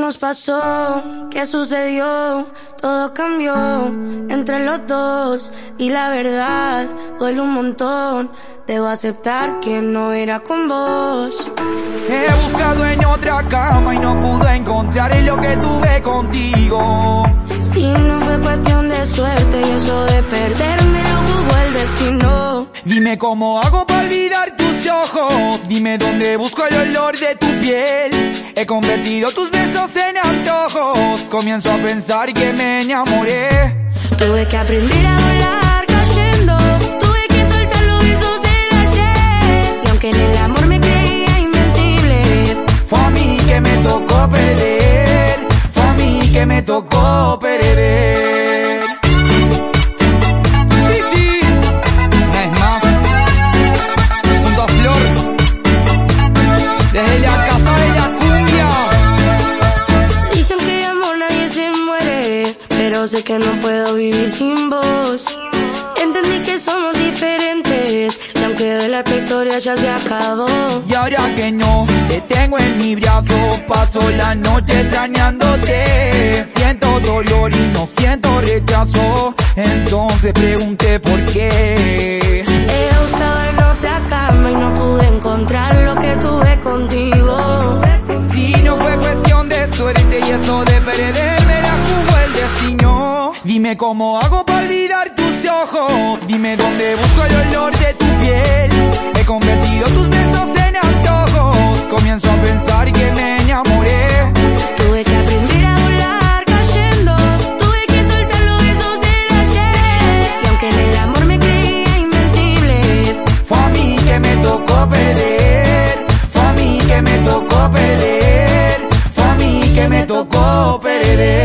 nos pasó? ¿Qué sucedió? Todo cambió entre los dos y la verdad duele un montón. Debo aceptar que no era con vos. He buscado en otra cama y no pude encontrar lo que tuve contigo. Si no fue cuestión de suerte y eso de perderme lo jugó el destino. Dime cómo hago para olvidar tus ojos. Dime dónde busco el olor de tu piel. He convertido tus besos en antojos. Comienzo a pensar que me enamoré. Tuve que aprender a volar cayendo. Tuve que soltar los besos del ayer. Y aunque en el amor me creía invencible, Fue a mí que me tocó perder. Fue a mí que me tocó perder. Pero sé que no puedo vivir sin vos. Entendí que somos diferentes. Y aunque de la historia ya se acabó. Y ahora que no te tengo en mi brazo, paso la noche extrañándote. Siento dolor y no siento rechazo. Entonces pregunté por qué. He buscado en otra cama y no pude encontrar lo que tuve contigo. Si no fue cuestión de suerte y eso de perderme Dime cómo hago para olvidar tus ojos. Dime dónde busco el olor de tu piel. He convertido tus besos en antojos. Comienzo a pensar que me enamoré. Tuve que aprender a volar cayendo. Tuve que soltar los besos del ayer. Y aunque en el amor me creía invencible, Fue a mí que me tocó perder. Fue a mí que me tocó perder. Fue a mí que me tocó perder.